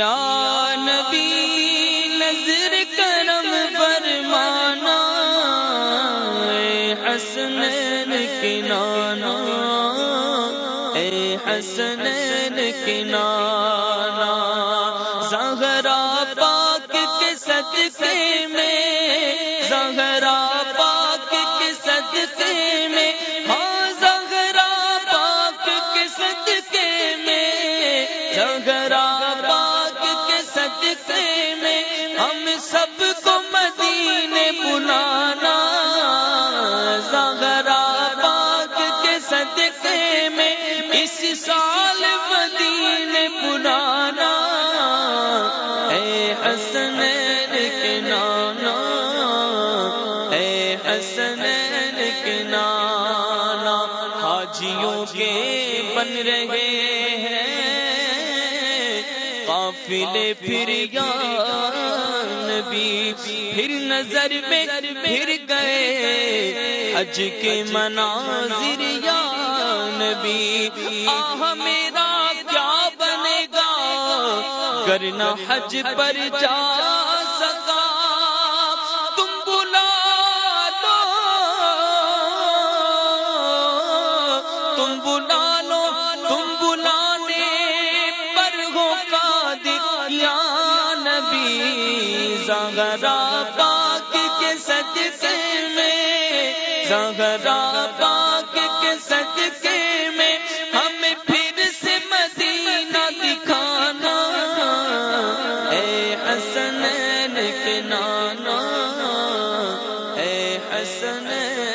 نبی نظر کرم فرمانا، اے حسنین کنانا اے حسنین کنانا زہرا پاک کے صدقے میں، زہرا پاک کے صدقے میں ہاں زہرا پاک کے صدقے میں، زہرا سب کو مدینے بلانا، زہرا پاک کے صدقے میں اس سال مدینے بلانا۔ اے حسنین کے نانا، اے حسنین کے نانا، حاجیوں کے بن رہے ہیں قافلے پھر یا نبی پھر نظر میں پھر گئے۔ حج کے مناظر یا نبی آہ میرا کیا بنے گا؟ کرنا حج پر جا سکا۔ تم بلا لو تم بلا نبی زغرا پاک کے صدقے میں زغرا پاک کے صدقے میں، ہمیں پھر سے مدینہ دکھانا، اے حسنین کے نانا اے حسنین